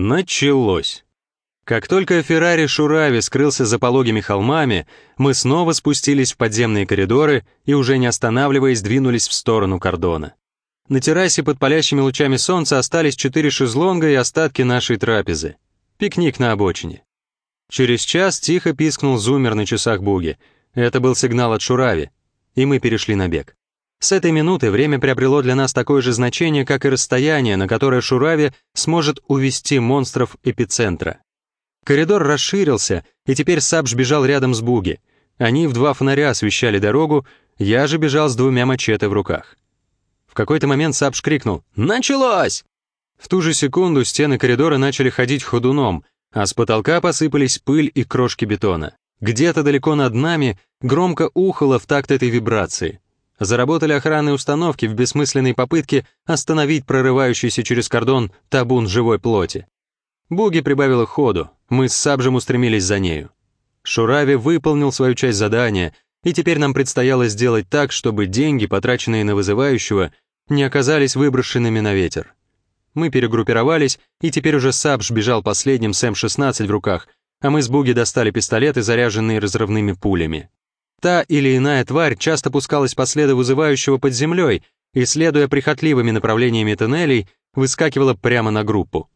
Началось. Как только Феррари Шурави скрылся за пологими холмами, мы снова спустились в подземные коридоры и, уже не останавливаясь, двинулись в сторону кордона. На террасе под палящими лучами солнца остались четыре шезлонга и остатки нашей трапезы. Пикник на обочине. Через час тихо пискнул зумер на часах Буги. Это был сигнал от Шурави, и мы перешли на бег. С этой минуты время приобрело для нас такое же значение, как и расстояние, на которое Шурави сможет увести монстров эпицентра. Коридор расширился, и теперь Сабж бежал рядом с Буги. Они в два фонаря освещали дорогу, я же бежал с двумя мачете в руках. В какой-то момент Сабж крикнул «Началось!». В ту же секунду стены коридора начали ходить ходуном, а с потолка посыпались пыль и крошки бетона. Где-то далеко над нами громко ухало в такт этой вибрации. Заработали охранные установки в бессмысленной попытке остановить прорывающийся через кордон табун живой плоти. Буги прибавила ходу, мы с Сабжем устремились за нею. Шурави выполнил свою часть задания, и теперь нам предстояло сделать так, чтобы деньги, потраченные на вызывающего, не оказались выброшенными на ветер. Мы перегруппировались, и теперь уже Сабж бежал последним с М-16 в руках, а мы с Буги достали пистолеты, заряженные разрывными пулями. Та или иная тварь часто пускалась по следу вызывающего под землей и, следуя прихотливыми направлениями тоннелей, выскакивала прямо на группу.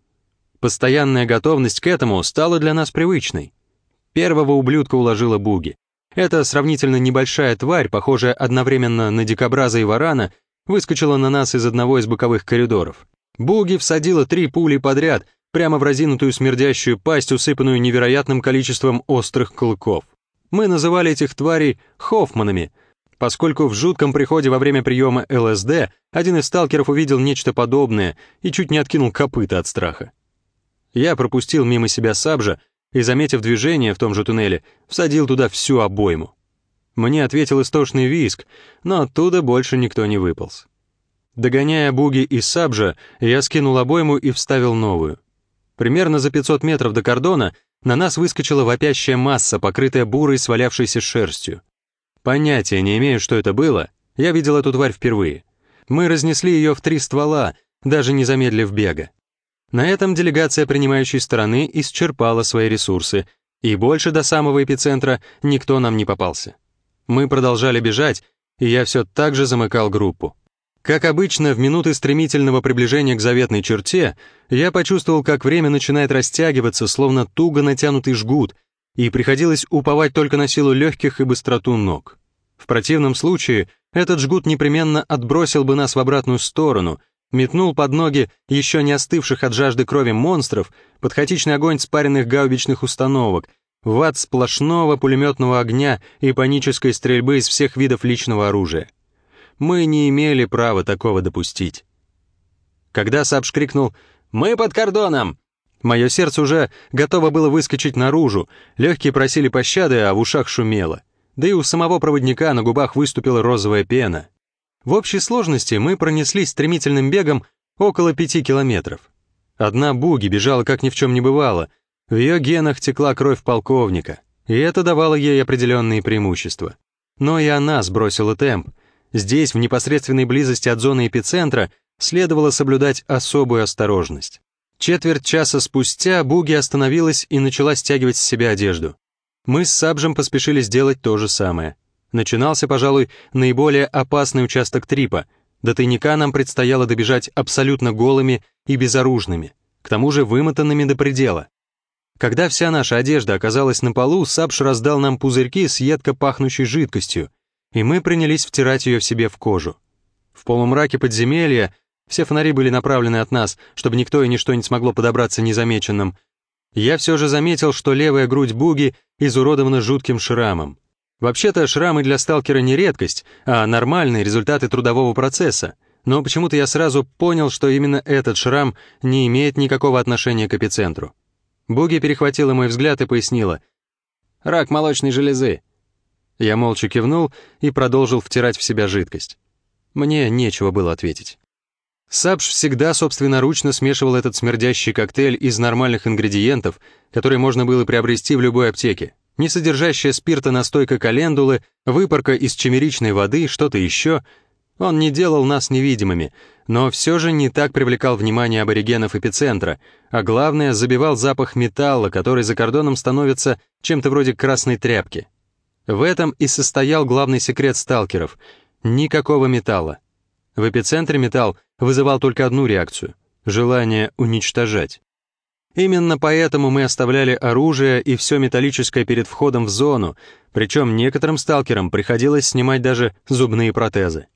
Постоянная готовность к этому стала для нас привычной. Первого ублюдка уложила Буги. Эта сравнительно небольшая тварь, похожая одновременно на дикобраза и варана, выскочила на нас из одного из боковых коридоров. Буги всадила три пули подряд, прямо в разинутую смердящую пасть, усыпанную невероятным количеством острых клыков. Мы называли этих тварей «хоффманами», поскольку в жутком приходе во время приема ЛСД один из сталкеров увидел нечто подобное и чуть не откинул копыта от страха. Я пропустил мимо себя Сабжа и, заметив движение в том же туннеле, всадил туда всю обойму. Мне ответил истошный виск, но оттуда больше никто не выполз. Догоняя Буги и Сабжа, я скинул обойму и вставил новую. Примерно за 500 метров до кордона на нас выскочила вопящая масса, покрытая бурой свалявшейся шерстью. Понятия не имею, что это было, я видел эту тварь впервые. Мы разнесли ее в три ствола, даже не замедлив бега. На этом делегация принимающей стороны исчерпала свои ресурсы, и больше до самого эпицентра никто нам не попался. Мы продолжали бежать, и я все так же замыкал группу. Как обычно, в минуты стремительного приближения к заветной черте, я почувствовал, как время начинает растягиваться, словно туго натянутый жгут, и приходилось уповать только на силу легких и быстроту ног. В противном случае этот жгут непременно отбросил бы нас в обратную сторону — метнул под ноги еще не остывших от жажды крови монстров под хаотичный огонь спаренных гаубичных установок, в ад сплошного пулеметного огня и панической стрельбы из всех видов личного оружия. Мы не имели права такого допустить. Когда Сабш крикнул «Мы под кордоном!», мое сердце уже готово было выскочить наружу, легкие просили пощады, а в ушах шумело. Да и у самого проводника на губах выступила розовая пена. В общей сложности мы пронеслись стремительным бегом около пяти километров. Одна Буги бежала как ни в чем не бывало, в ее генах текла кровь полковника, и это давало ей определенные преимущества. Но и она сбросила темп. Здесь, в непосредственной близости от зоны эпицентра, следовало соблюдать особую осторожность. Четверть часа спустя Буги остановилась и начала стягивать с себя одежду. Мы с Сабжем поспешили сделать то же самое. Начинался, пожалуй, наиболее опасный участок трипа. До тайника нам предстояло добежать абсолютно голыми и безоружными, к тому же вымотанными до предела. Когда вся наша одежда оказалась на полу, Сапш раздал нам пузырьки с едко пахнущей жидкостью, и мы принялись втирать ее в себе в кожу. В полумраке подземелья все фонари были направлены от нас, чтобы никто и ничто не смогло подобраться незамеченным. Я все же заметил, что левая грудь Буги изуродована жутким шрамом. Вообще-то шрамы для сталкера не редкость, а нормальные результаты трудового процесса. Но почему-то я сразу понял, что именно этот шрам не имеет никакого отношения к эпицентру. Буги перехватила мой взгляд и пояснила. «Рак молочной железы». Я молча кивнул и продолжил втирать в себя жидкость. Мне нечего было ответить. Сабж всегда собственноручно смешивал этот смердящий коктейль из нормальных ингредиентов, которые можно было приобрести в любой аптеке не содержащая спирта настойка календулы, выпарка из чемеричной воды, что-то еще. Он не делал нас невидимыми, но все же не так привлекал внимание аборигенов эпицентра, а главное, забивал запах металла, который за кордоном становится чем-то вроде красной тряпки. В этом и состоял главный секрет сталкеров — никакого металла. В эпицентре металл вызывал только одну реакцию — желание уничтожать. Именно поэтому мы оставляли оружие и все металлическое перед входом в зону, причем некоторым сталкерам приходилось снимать даже зубные протезы.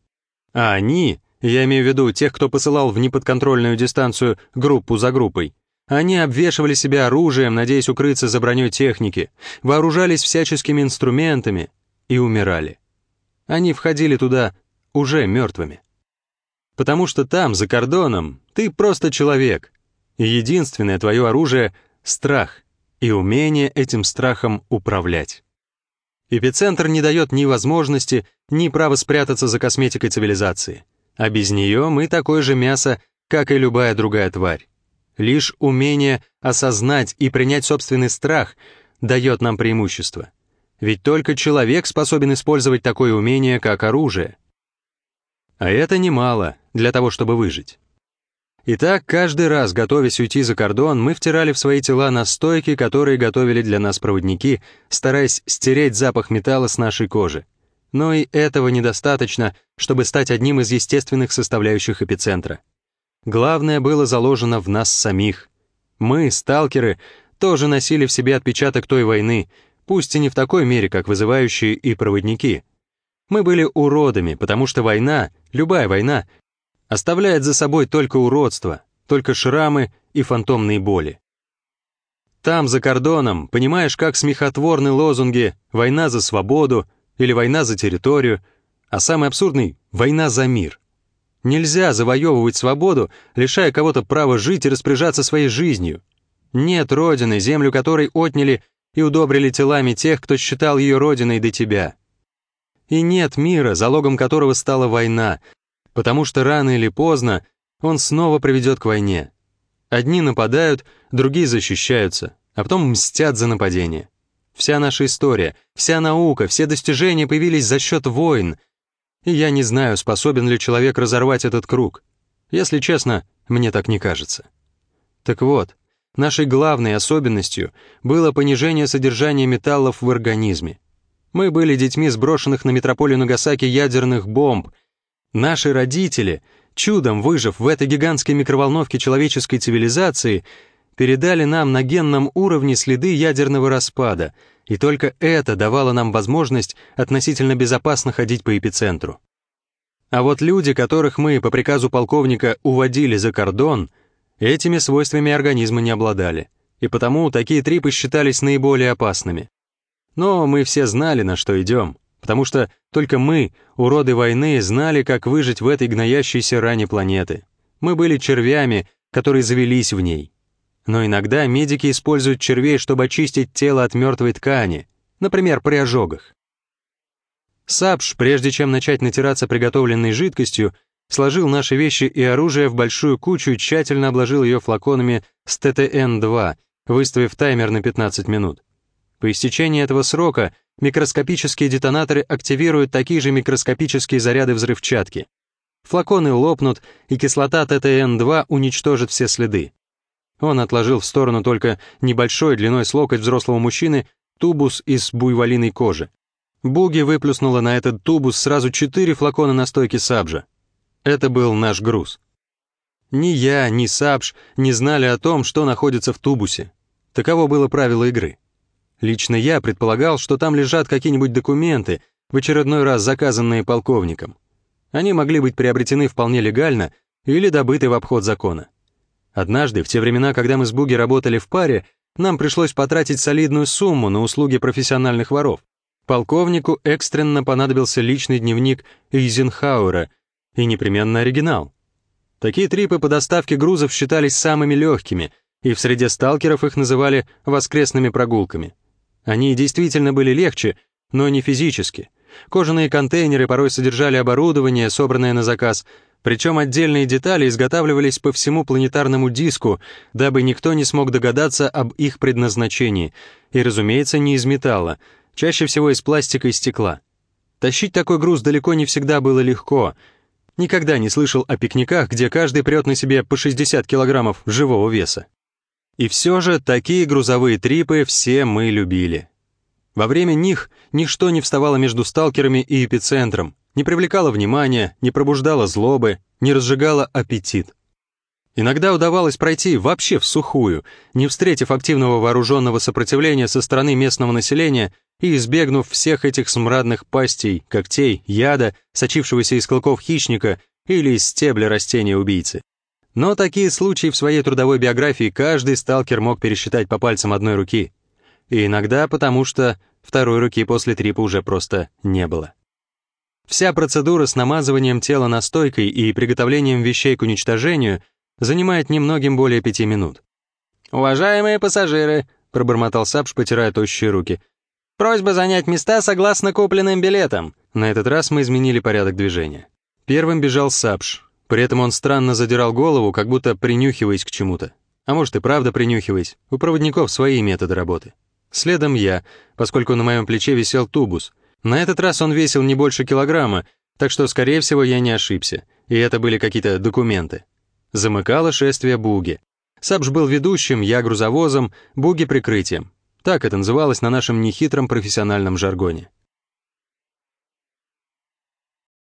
А они, я имею в виду тех, кто посылал в неподконтрольную дистанцию группу за группой, они обвешивали себя оружием, надеясь укрыться за броней техники, вооружались всяческими инструментами и умирали. Они входили туда уже мертвыми. Потому что там, за кордоном, ты просто человек, и единственное твое оружие — страх и умение этим страхом управлять. Эпицентр не дает ни возможности, ни права спрятаться за косметикой цивилизации. А без нее мы такое же мясо, как и любая другая тварь. Лишь умение осознать и принять собственный страх дает нам преимущество. Ведь только человек способен использовать такое умение, как оружие. А это немало для того, чтобы выжить. Итак, каждый раз, готовясь уйти за кордон, мы втирали в свои тела настойки, которые готовили для нас проводники, стараясь стереть запах металла с нашей кожи. Но и этого недостаточно, чтобы стать одним из естественных составляющих эпицентра. Главное было заложено в нас самих. Мы, сталкеры, тоже носили в себе отпечаток той войны, пусть и не в такой мере, как вызывающие и проводники. Мы были уродами, потому что война, любая война, оставляет за собой только уродство, только шрамы и фантомные боли. Там, за кордоном, понимаешь, как смехотворны лозунги «война за свободу» или «война за территорию», а самый абсурдный — «война за мир». Нельзя завоевывать свободу, лишая кого-то права жить и распоряжаться своей жизнью. Нет родины, землю которой отняли и удобрили телами тех, кто считал ее родиной до тебя. И нет мира, залогом которого стала война, потому что рано или поздно он снова приведет к войне. Одни нападают, другие защищаются, а потом мстят за нападение. Вся наша история, вся наука, все достижения появились за счет войн. И я не знаю, способен ли человек разорвать этот круг. Если честно, мне так не кажется. Так вот, нашей главной особенностью было понижение содержания металлов в организме. Мы были детьми сброшенных на метрополию Нагасаки ядерных бомб — Наши родители, чудом выжив в этой гигантской микроволновке человеческой цивилизации, передали нам на генном уровне следы ядерного распада, и только это давало нам возможность относительно безопасно ходить по эпицентру. А вот люди, которых мы по приказу полковника уводили за кордон, этими свойствами организма не обладали, и потому такие трипы считались наиболее опасными. Но мы все знали, на что идем потому что только мы, уроды войны, знали, как выжить в этой гноящейся ране планеты. Мы были червями, которые завелись в ней. Но иногда медики используют червей, чтобы очистить тело от мертвой ткани, например, при ожогах. Сапш, прежде чем начать натираться приготовленной жидкостью, сложил наши вещи и оружие в большую кучу и тщательно обложил ее флаконами с ТТН-2, выставив таймер на 15 минут. По истечении этого срока микроскопические детонаторы активируют такие же микроскопические заряды взрывчатки. Флаконы лопнут, и кислота ТТН-2 уничтожит все следы. Он отложил в сторону только небольшой длиной с локоть взрослого мужчины тубус из буйволиной кожи. Буги выплюснула на этот тубус сразу четыре флакона настойки сабжа. Это был наш груз. Ни я, ни Сабж не знали о том, что находится в тубусе. Таково было правило игры. Лично я предполагал, что там лежат какие-нибудь документы, в очередной раз заказанные полковником. Они могли быть приобретены вполне легально или добыты в обход закона. Однажды, в те времена, когда мы с Буги работали в паре, нам пришлось потратить солидную сумму на услуги профессиональных воров. Полковнику экстренно понадобился личный дневник Эйзенхауэра и непременно оригинал. Такие трипы по доставке грузов считались самыми легкими, и в среде сталкеров их называли «воскресными прогулками». Они действительно были легче, но не физически. Кожаные контейнеры порой содержали оборудование, собранное на заказ, причем отдельные детали изготавливались по всему планетарному диску, дабы никто не смог догадаться об их предназначении, и, разумеется, не из металла, чаще всего из пластика и стекла. Тащить такой груз далеко не всегда было легко, Никогда не слышал о пикниках, где каждый прет на себе по 60 килограммов живого веса. И все же такие грузовые трипы все мы любили. Во время них ничто не вставало между сталкерами и эпицентром, не привлекало внимания, не пробуждало злобы, не разжигало аппетит. Иногда удавалось пройти вообще в сухую, не встретив активного вооруженного сопротивления со стороны местного населения и избегнув всех этих смрадных пастей, когтей, яда, сочившегося из клыков хищника или из стебля растения-убийцы. Но такие случаи в своей трудовой биографии каждый сталкер мог пересчитать по пальцам одной руки. И иногда потому, что второй руки после трипа уже просто не было. Вся процедура с намазыванием тела настойкой и приготовлением вещей к уничтожению — занимает немногим более пяти минут. «Уважаемые пассажиры», — пробормотал Сапш, потирая тощие руки, «просьба занять места согласно купленным билетам». На этот раз мы изменили порядок движения. Первым бежал Сапш, при этом он странно задирал голову, как будто принюхиваясь к чему-то. А может и правда принюхиваясь, у проводников свои методы работы. Следом я, поскольку на моем плече висел тубус. На этот раз он весил не больше килограмма, так что, скорее всего, я не ошибся, и это были какие-то документы. Замыкало шествие Буги. Сабж был ведущим, я грузовозом, Буги прикрытием. Так это называлось на нашем нехитром профессиональном жаргоне.